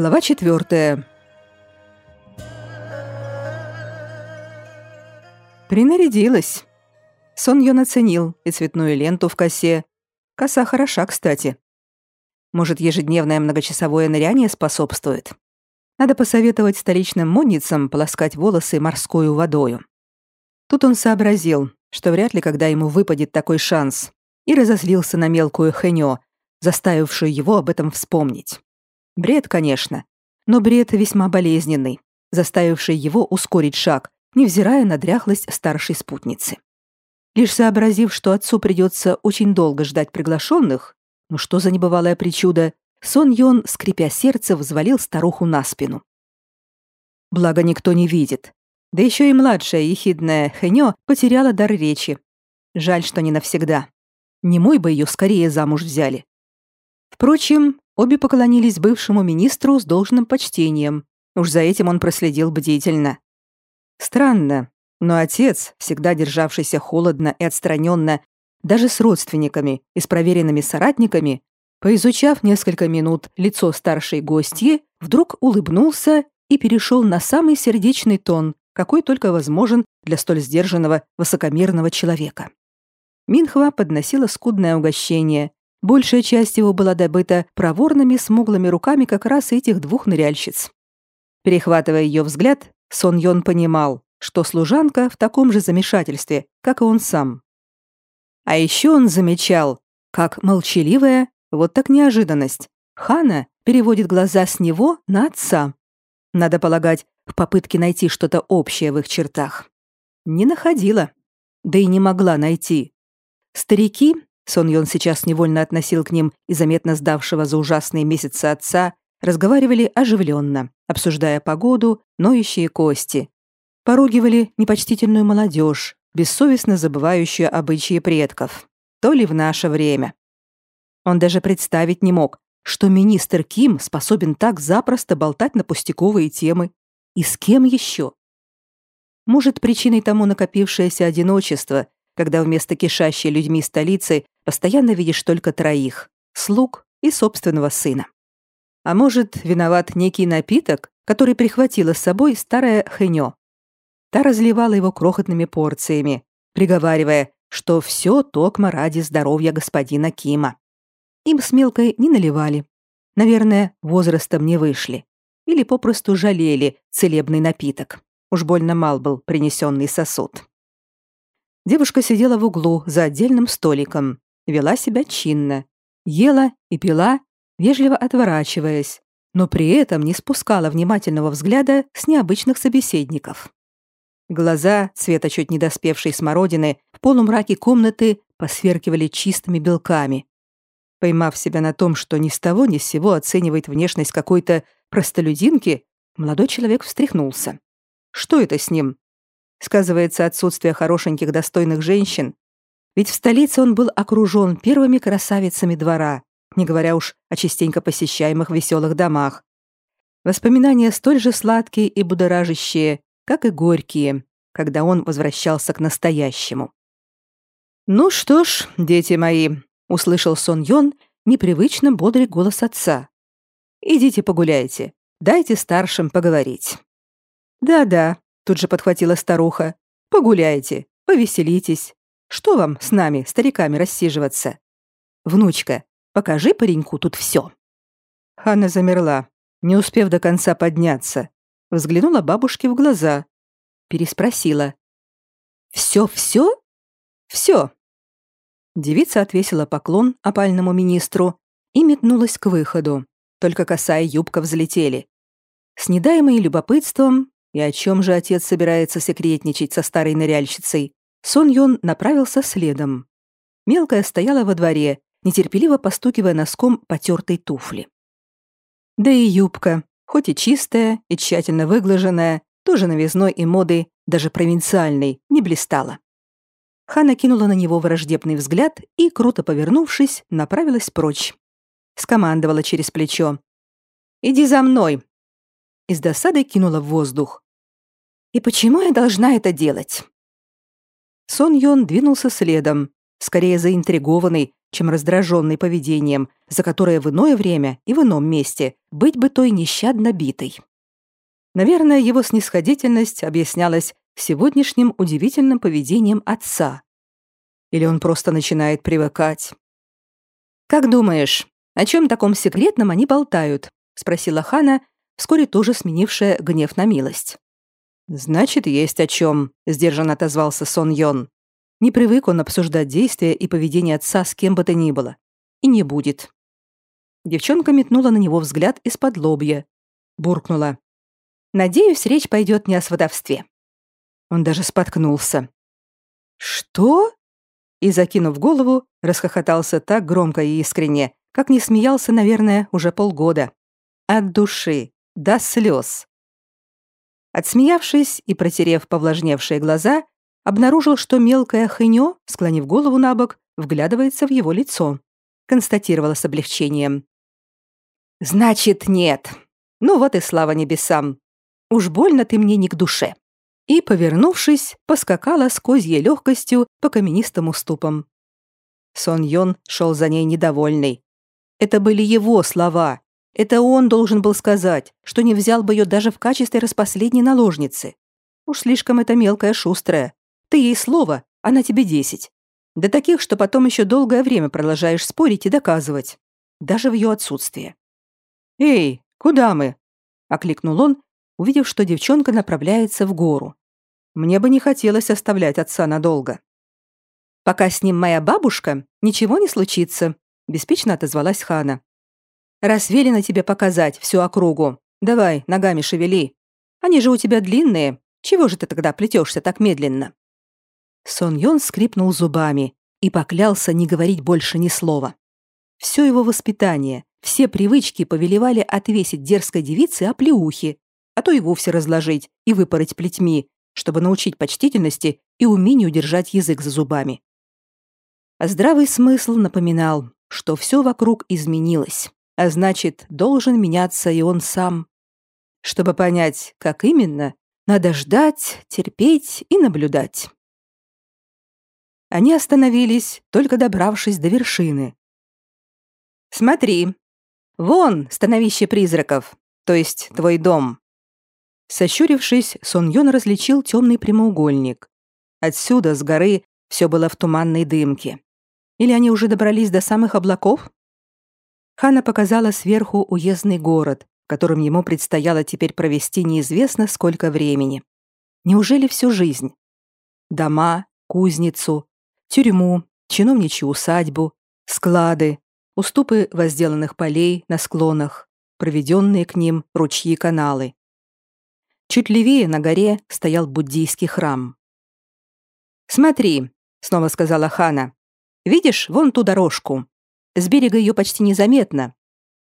Глава четвертая. Принарядилась. Сон Йон оценил и цветную ленту в косе. Коса хороша, кстати. Может, ежедневное многочасовое ныряние способствует. Надо посоветовать столичным модницам полоскать волосы морской водою. Тут он сообразил, что вряд ли когда ему выпадет такой шанс, и разозлился на мелкую хэньо, заставившую его об этом вспомнить. Бред, конечно, но бред весьма болезненный, заставивший его ускорить шаг, невзирая на дряхлость старшей спутницы. Лишь сообразив, что отцу придется очень долго ждать приглашенных, ну что за небывалая причуда, Сон Йон, скрипя сердце, взвалил старуху на спину. Благо никто не видит. Да еще и младшая ехидная Хэньо потеряла дар речи. Жаль, что не навсегда. Не мой бы ее скорее замуж взяли. Впрочем, обе поклонились бывшему министру с должным почтением. Уж за этим он проследил бдительно. Странно, но отец, всегда державшийся холодно и отстраненно, даже с родственниками и с проверенными соратниками, поизучав несколько минут лицо старшей гостьи, вдруг улыбнулся и перешел на самый сердечный тон, какой только возможен для столь сдержанного, высокомерного человека. Минхва подносила скудное угощение. Большая часть его была добыта проворными смуглыми руками как раз этих двух ныряльщиц. Перехватывая ее взгляд, Сон Йон понимал, что служанка в таком же замешательстве, как и он сам. А еще он замечал, как молчаливая, вот так неожиданность, Хана переводит глаза с него на отца. Надо полагать, в попытке найти что-то общее в их чертах. Не находила. Да и не могла найти. Старики, Сон Йон сейчас невольно относил к ним и заметно сдавшего за ужасные месяцы отца, разговаривали оживленно, обсуждая погоду, ноющие кости. Поругивали непочтительную молодежь, бессовестно забывающую обычаи предков. То ли в наше время. Он даже представить не мог, что министр Ким способен так запросто болтать на пустяковые темы. И с кем еще? Может, причиной тому накопившееся одиночество, когда вместо кишащей людьми столицы постоянно видишь только троих – слуг и собственного сына. А может, виноват некий напиток, который прихватила с собой старая Хэньо. Та разливала его крохотными порциями, приговаривая, что все токмо ради здоровья господина Кима. Им с мелкой не наливали. Наверное, возрастом не вышли. Или попросту жалели целебный напиток. Уж больно мал был принесенный сосуд. Девушка сидела в углу за отдельным столиком, вела себя чинно, ела и пила, вежливо отворачиваясь, но при этом не спускала внимательного взгляда с необычных собеседников. Глаза, цвета чуть недоспевшей смородины, в полумраке комнаты посверкивали чистыми белками. Поймав себя на том, что ни с того ни с сего оценивает внешность какой-то простолюдинки, молодой человек встряхнулся. Что это с ним? Сказывается отсутствие хорошеньких достойных женщин. Ведь в столице он был окружен первыми красавицами двора, не говоря уж о частенько посещаемых веселых домах. Воспоминания столь же сладкие и будоражащие, как и горькие, когда он возвращался к настоящему. «Ну что ж, дети мои», — услышал Сон Йон непривычно бодрый голос отца. «Идите погуляйте, дайте старшим поговорить». «Да-да», Тут же подхватила старуха. «Погуляйте, повеселитесь. Что вам с нами, стариками, рассиживаться? Внучка, покажи пареньку тут все. Ханна замерла, не успев до конца подняться. Взглянула бабушке в глаза. Переспросила. «Все-все?» «Все». Девица отвесила поклон опальному министру и метнулась к выходу. Только коса и юбка взлетели. С недаемой любопытством и о чем же отец собирается секретничать со старой ныряльщицей? Сон Йон направился следом. Мелкая стояла во дворе, нетерпеливо постукивая носком потертой туфли. Да и юбка, хоть и чистая и тщательно выглаженная, тоже новизной и модой, даже провинциальной, не блистала. Хана кинула на него враждебный взгляд и, круто повернувшись, направилась прочь. Скомандовала через плечо. «Иди за мной, и с досадой кинула в воздух. «И почему я должна это делать?» Сон Йон двинулся следом, скорее заинтригованный, чем раздраженный поведением, за которое в иное время и в ином месте быть бы той нещадно битой. Наверное, его снисходительность объяснялась сегодняшним удивительным поведением отца. Или он просто начинает привыкать. «Как думаешь, о чем таком секретном они болтают?» — спросила Хана, вскоре тоже сменившая гнев на милость. «Значит, есть о чем», — сдержанно отозвался Сон Йон. Не привык он обсуждать действия и поведение отца с кем бы то ни было. И не будет. Девчонка метнула на него взгляд из-под лобья. Буркнула. «Надеюсь, речь пойдет не о сватовстве». Он даже споткнулся. «Что?» И, закинув голову, расхохотался так громко и искренне, как не смеялся, наверное, уже полгода. От души, до слез. Отсмеявшись и протерев повлажневшие глаза, обнаружил, что мелкая хынё, склонив голову на бок, вглядывается в его лицо. Констатировала с облегчением. «Значит, нет. Ну вот и слава небесам. Уж больно ты мне не к душе». И, повернувшись, поскакала с козьей легкостью по каменистым уступам. Сон Йон шел за ней недовольный. Это были его слова. Это он должен был сказать, что не взял бы ее даже в качестве распоследней наложницы. Уж слишком это мелкая шустрая. Ты ей слово, она тебе десять. До таких, что потом еще долгое время продолжаешь спорить и доказывать. Даже в ее отсутствие. «Эй, куда мы?» — окликнул он, увидев, что девчонка направляется в гору. «Мне бы не хотелось оставлять отца надолго». «Пока с ним моя бабушка, ничего не случится», — беспечно отозвалась Хана. «Раз велено тебе показать всю округу, давай, ногами шевели. Они же у тебя длинные, чего же ты тогда плетешься так медленно?» Сон Йон скрипнул зубами и поклялся не говорить больше ни слова. Все его воспитание, все привычки повелевали отвесить дерзкой девице оплеухи, а то и вовсе разложить и выпороть плетьми, чтобы научить почтительности и умению удержать язык за зубами. А здравый смысл напоминал, что все вокруг изменилось, а значит, должен меняться и он сам. Чтобы понять, как именно, надо ждать, терпеть и наблюдать. Они остановились, только добравшись до вершины. «Смотри, вон становище призраков, то есть твой дом». Сощурившись, Сон Йон различил темный прямоугольник. Отсюда, с горы, все было в туманной дымке. Или они уже добрались до самых облаков? Хана показала сверху уездный город, в котором ему предстояло теперь провести неизвестно сколько времени. Неужели всю жизнь? Дома, кузницу, тюрьму, чиновничью усадьбу, склады, уступы возделанных полей на склонах, проведенные к ним ручьи и каналы. Чуть левее на горе стоял буддийский храм. «Смотри», — снова сказала Хана, — «видишь вон ту дорожку? С берега ее почти незаметно.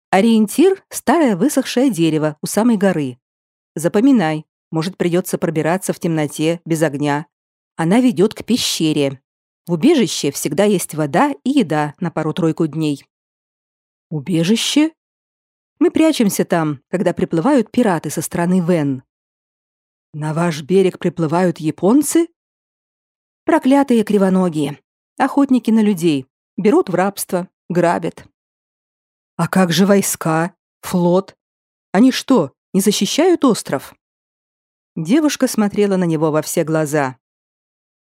Ориентир — старое высохшее дерево у самой горы. Запоминай, может, придется пробираться в темноте, без огня. Она ведет к пещере, в убежище всегда есть вода и еда на пару-тройку дней. Убежище? Мы прячемся там, когда приплывают пираты со стороны Вен. На ваш берег приплывают японцы? Проклятые кривоногие. Охотники на людей. Берут в рабство, грабят. А как же войска, флот? Они что, не защищают остров? Девушка смотрела на него во все глаза.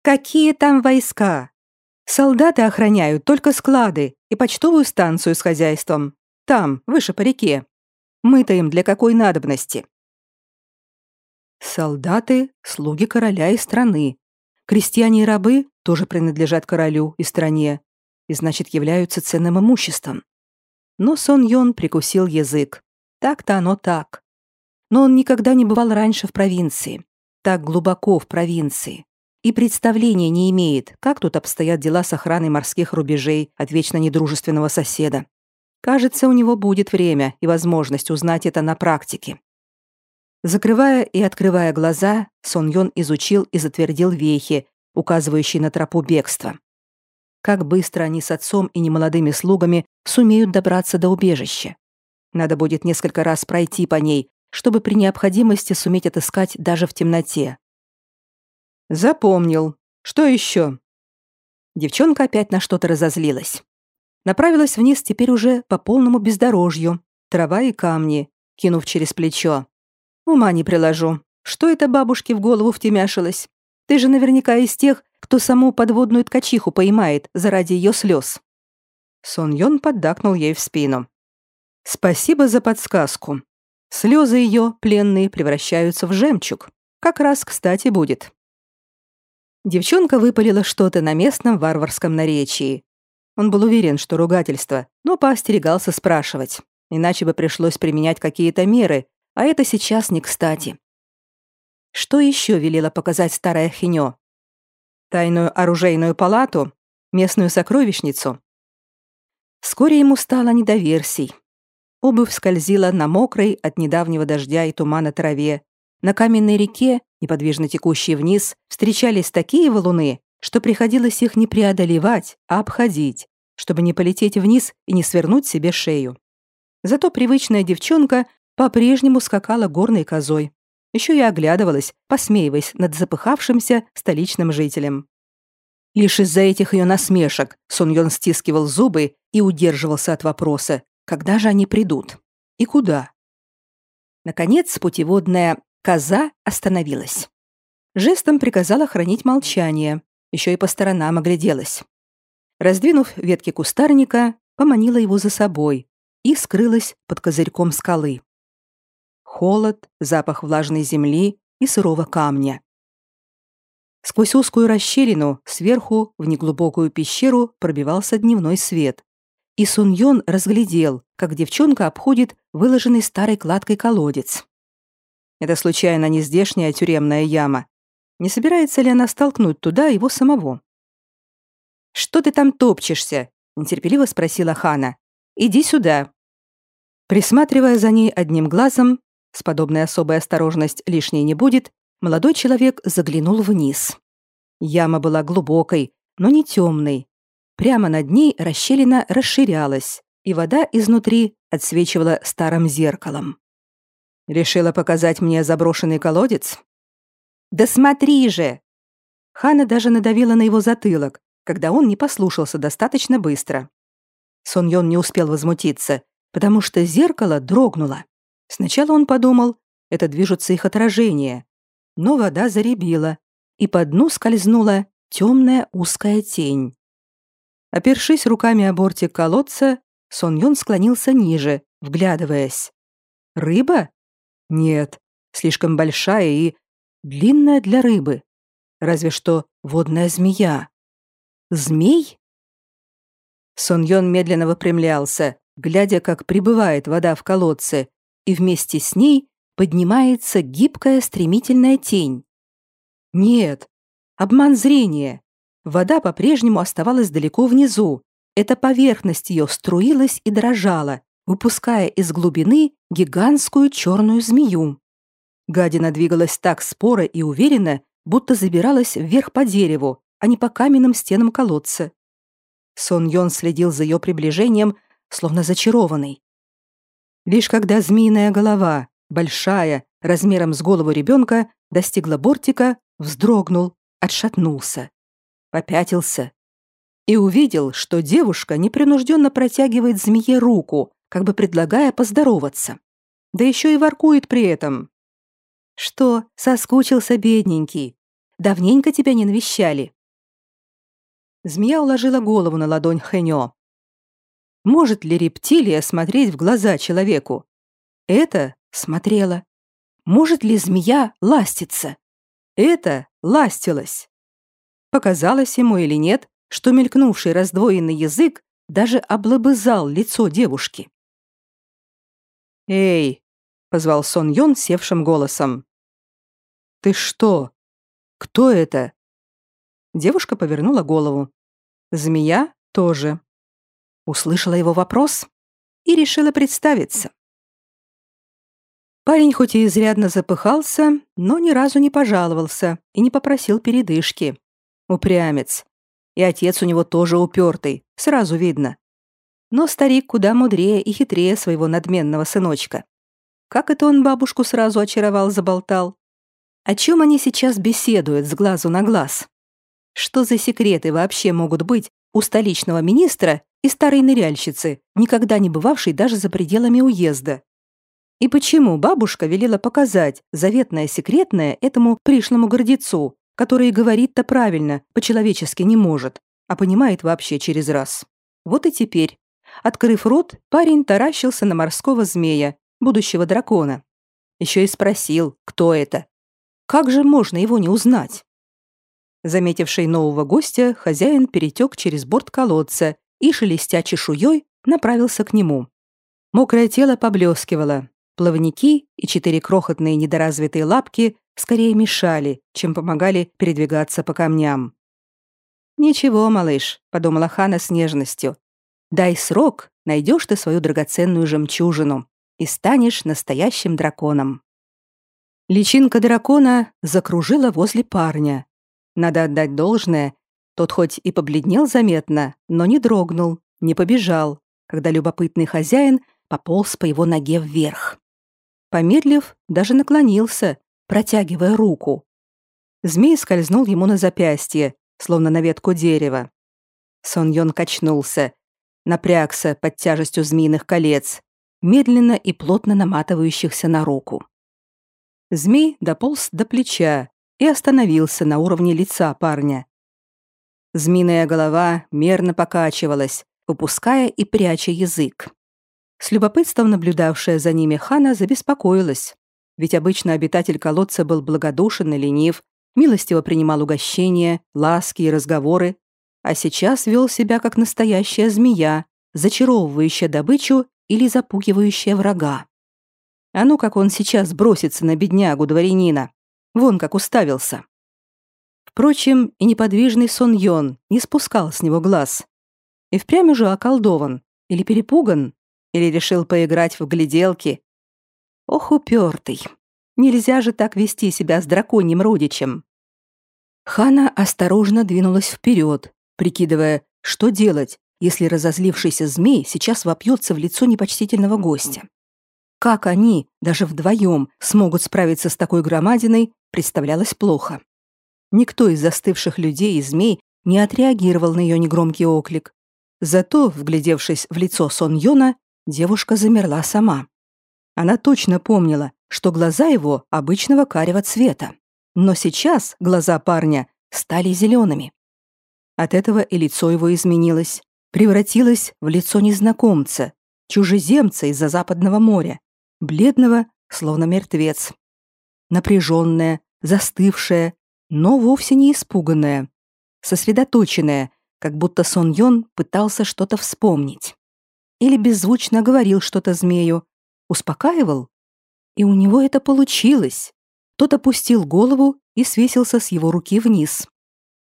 Какие там войска? Солдаты охраняют только склады и почтовую станцию с хозяйством. Там, выше по реке. Мы-то им для какой надобности? Солдаты — слуги короля и страны. Крестьяне и рабы тоже принадлежат королю и стране, и значит являются ценным имуществом. Но Сон Йон прикусил язык. Так-то оно так. Но он никогда не бывал раньше в провинции. Так глубоко в провинции и представления не имеет, как тут обстоят дела с охраной морских рубежей от вечно недружественного соседа. Кажется, у него будет время и возможность узнать это на практике. Закрывая и открывая глаза, Сон Йон изучил и затвердил вехи, указывающие на тропу бегства. Как быстро они с отцом и немолодыми слугами сумеют добраться до убежища. Надо будет несколько раз пройти по ней, чтобы при необходимости суметь отыскать даже в темноте. Запомнил. Что еще? Девчонка опять на что-то разозлилась. направилась вниз теперь уже по полному бездорожью, трава и камни, кинув через плечо. Ума не приложу. Что это бабушке в голову втемяшилось? Ты же наверняка из тех, кто саму подводную ткачиху поймает заради ее слез. Сон Йон поддакнул ей в спину. «Спасибо за подсказку. Слезы ее, пленные, превращаются в жемчуг. Как раз кстати будет». Девчонка выпалила что-то на местном варварском наречии. Он был уверен, что ругательство, но поостерегался спрашивать, иначе бы пришлось применять какие-то меры, а это сейчас не кстати. Что еще велела показать старая Хинё? Тайную оружейную палату? Местную сокровищницу? Вскоре ему стало не до версий. Обувь скользила на мокрой от недавнего дождя и тумана траве. На каменной реке, неподвижно текущей вниз, встречались такие валуны, что приходилось их не преодолевать, а обходить, чтобы не полететь вниз и не свернуть себе шею. Зато привычная девчонка по-прежнему скакала горной козой. Еще и оглядывалась, посмеиваясь над запыхавшимся столичным жителем. Лишь из-за этих ее насмешек Сун Йон стискивал зубы и удерживался от вопроса, когда же они придут и куда. Наконец путеводная коза остановилась. Жестом приказала хранить молчание, еще и по сторонам огляделась. Раздвинув ветки кустарника, поманила его за собой и скрылась под козырьком скалы холод, запах влажной земли и сырого камня. Сквозь узкую расщелину сверху в неглубокую пещеру пробивался дневной свет. И Сун Йон разглядел, как девчонка обходит выложенный старой кладкой колодец. Это случайно не здешняя тюремная яма. Не собирается ли она столкнуть туда его самого? «Что ты там топчешься?» – нетерпеливо спросила Хана. «Иди сюда». Присматривая за ней одним глазом, с подобной особой осторожность лишней не будет, молодой человек заглянул вниз. Яма была глубокой, но не темной. Прямо над ней расщелина расширялась, и вода изнутри отсвечивала старым зеркалом. Решила показать мне заброшенный колодец? Да смотри же! Хана даже надавила на его затылок, когда он не послушался достаточно быстро. Сон Йон не успел возмутиться, потому что зеркало дрогнуло. Сначала он подумал, это движутся их отражения, но вода заребила, и по дну скользнула темная узкая тень. Опершись руками о бортик колодца, Сон Йон склонился ниже, вглядываясь. Рыба? Нет, слишком большая и длинная для рыбы. Разве что водная змея. Змей? Сон Йон медленно выпрямлялся, глядя, как прибывает вода в колодце, и вместе с ней поднимается гибкая стремительная тень. Нет, обман зрения. Вода по-прежнему оставалась далеко внизу. Эта поверхность ее струилась и дрожала, выпуская из глубины гигантскую черную змею. Гадина двигалась так споро и уверенно, будто забиралась вверх по дереву, а не по каменным стенам колодца. Сон Йон следил за ее приближением, словно зачарованный. Лишь когда змеиная голова, большая, размером с голову ребенка, достигла бортика, вздрогнул, отшатнулся, попятился и увидел, что девушка непринужденно протягивает змее руку, как бы предлагая поздороваться. Да еще и воркует при этом. «Что, соскучился, бедненький? Давненько тебя не навещали?» Змея уложила голову на ладонь Хэньо, может ли рептилия смотреть в глаза человеку? Это смотрела. Может ли змея ластиться? Это ластилась. Показалось ему или нет, что мелькнувший раздвоенный язык даже облобызал лицо девушки. «Эй!» — позвал Сон Йон севшим голосом. «Ты что? Кто это?» Девушка повернула голову. Змея тоже услышала его вопрос и решила представиться. Парень хоть и изрядно запыхался, но ни разу не пожаловался и не попросил передышки. Упрямец. И отец у него тоже упертый, сразу видно. Но старик куда мудрее и хитрее своего надменного сыночка. Как это он бабушку сразу очаровал-заболтал? О чем они сейчас беседуют с глазу на глаз? Что за секреты вообще могут быть у столичного министра и старой ныряльщицы, никогда не бывавшей даже за пределами уезда. И почему бабушка велела показать заветное секретное этому пришлому гордецу, который говорит-то правильно, по-человечески не может, а понимает вообще через раз? Вот и теперь, открыв рот, парень таращился на морского змея, будущего дракона. Еще и спросил, кто это. Как же можно его не узнать? Заметивший нового гостя, хозяин перетек через борт колодца и, шелестя чешуей, направился к нему. Мокрое тело поблескивало. Плавники и четыре крохотные недоразвитые лапки скорее мешали, чем помогали передвигаться по камням. «Ничего, малыш», — подумала Хана с нежностью. «Дай срок, найдешь ты свою драгоценную жемчужину и станешь настоящим драконом». Личинка дракона закружила возле парня. Надо отдать должное, тот хоть и побледнел заметно, но не дрогнул, не побежал, когда любопытный хозяин пополз по его ноге вверх. Помедлив, даже наклонился, протягивая руку. Змей скользнул ему на запястье, словно на ветку дерева. Сон Йон качнулся, напрягся под тяжестью змеиных колец, медленно и плотно наматывающихся на руку. Змей дополз до плеча и остановился на уровне лица парня. Змеиная голова мерно покачивалась, выпуская и пряча язык. С любопытством наблюдавшая за ними Хана забеспокоилась, ведь обычно обитатель колодца был благодушен и ленив, милостиво принимал угощения, ласки и разговоры, а сейчас вел себя как настоящая змея, зачаровывающая добычу или запугивающая врага. А ну как он сейчас бросится на беднягу дворянина. Вон как уставился. Впрочем, и неподвижный Сон Йон не спускал с него глаз. И впрямь уже околдован, или перепуган, или решил поиграть в гляделки. Ох, упертый. Нельзя же так вести себя с драконьим родичем. Хана осторожно двинулась вперед, прикидывая, что делать, если разозлившийся змей сейчас вопьется в лицо непочтительного гостя. Как они, даже вдвоем, смогут справиться с такой громадиной, представлялось плохо. Никто из застывших людей и змей не отреагировал на ее негромкий оклик. Зато, вглядевшись в лицо Сон Йона, девушка замерла сама. Она точно помнила, что глаза его обычного карего цвета. Но сейчас глаза парня стали зелеными. От этого и лицо его изменилось, превратилось в лицо незнакомца, чужеземца из-за Западного моря, бледного, словно мертвец. Напряженное, застывшее, но вовсе не испуганная, сосредоточенная, как будто Сон Йон пытался что-то вспомнить. Или беззвучно говорил что-то змею, успокаивал. И у него это получилось. Тот опустил голову и свесился с его руки вниз.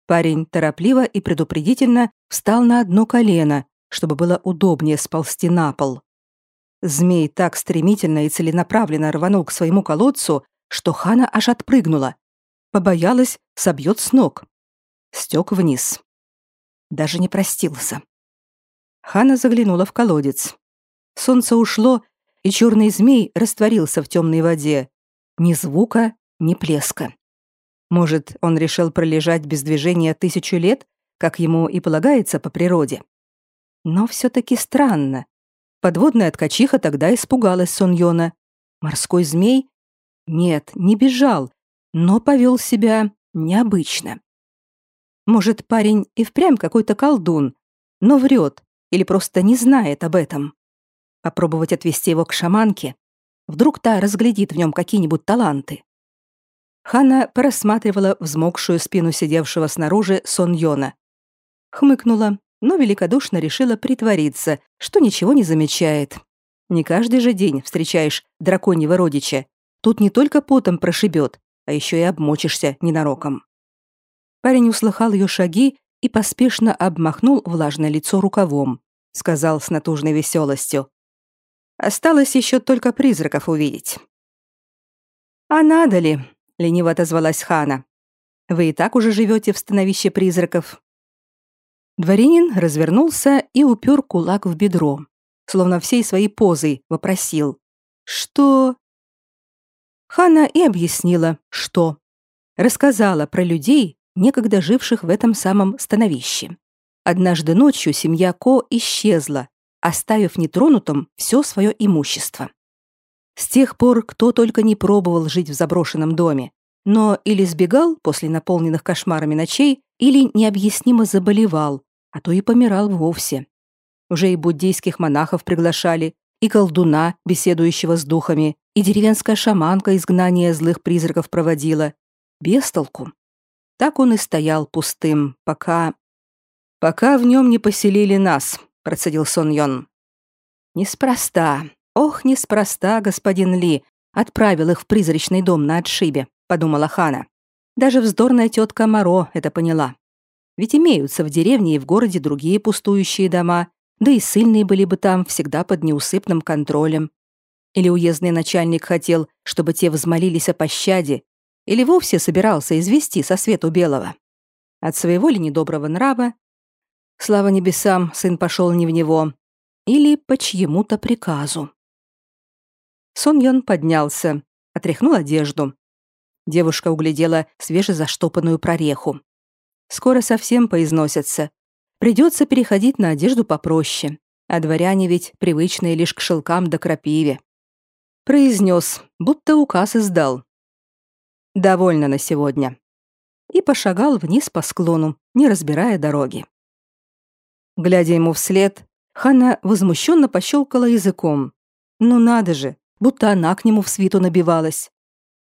Парень торопливо и предупредительно встал на одно колено, чтобы было удобнее сползти на пол. Змей так стремительно и целенаправленно рванул к своему колодцу, что Хана аж отпрыгнула, Побоялась, собьет с ног. Стек вниз. Даже не простился. Хана заглянула в колодец. Солнце ушло, и черный змей растворился в темной воде. Ни звука, ни плеска. Может, он решил пролежать без движения тысячу лет, как ему и полагается по природе. Но все-таки странно. Подводная ткачиха тогда испугалась Соньона. Морской змей? Нет, не бежал, но повел себя необычно. Может, парень и впрямь какой-то колдун, но врет или просто не знает об этом. Попробовать отвести его к шаманке. Вдруг та разглядит в нем какие-нибудь таланты. Хана просматривала взмокшую спину сидевшего снаружи Сон Йона. Хмыкнула, но великодушно решила притвориться, что ничего не замечает. Не каждый же день встречаешь драконьего родича. Тут не только потом прошибет, а еще и обмочишься ненароком. Парень услыхал ее шаги и поспешно обмахнул влажное лицо рукавом, сказал с натужной веселостью. Осталось еще только призраков увидеть. А надо ли? лениво отозвалась Хана. Вы и так уже живете в становище призраков. Дворянин развернулся и упер кулак в бедро, словно всей своей позой вопросил. «Что?» Хана и объяснила, что. Рассказала про людей, некогда живших в этом самом становище. однажды ночью семья Ко исчезла, оставив нетронутым все свое имущество. С тех пор кто только не пробовал жить в заброшенном доме, но или сбегал после наполненных кошмарами ночей, или необъяснимо заболевал, а то и помирал вовсе. Уже и буддийских монахов приглашали, и колдуна, беседующего с духами, и деревенская шаманка изгнание злых призраков проводила. Без толку. Так он и стоял пустым, пока... «Пока в нем не поселили нас», — процедил Сон Йон. «Неспроста, ох, неспроста, господин Ли, отправил их в призрачный дом на отшибе», — подумала Хана. Даже вздорная тетка Моро это поняла. Ведь имеются в деревне и в городе другие пустующие дома, да и сильные были бы там всегда под неусыпным контролем. Или уездный начальник хотел, чтобы те взмолились о пощаде, или вовсе собирался извести со свету белого. От своего ли недоброго нрава, слава небесам, сын пошел не в него, или по чьему-то приказу. Сон Йон поднялся, отряхнул одежду. Девушка углядела свежезаштопанную прореху. Скоро совсем поизносятся. Придется переходить на одежду попроще, а дворяне ведь привычные лишь к шелкам да крапиве. Произнес, будто указ издал. «Довольно на сегодня». И пошагал вниз по склону, не разбирая дороги. Глядя ему вслед, Ханна возмущенно пощелкала языком. Ну надо же, будто она к нему в свиту набивалась.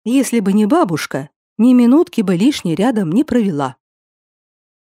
Если бы не бабушка, ни минутки бы лишней рядом не провела.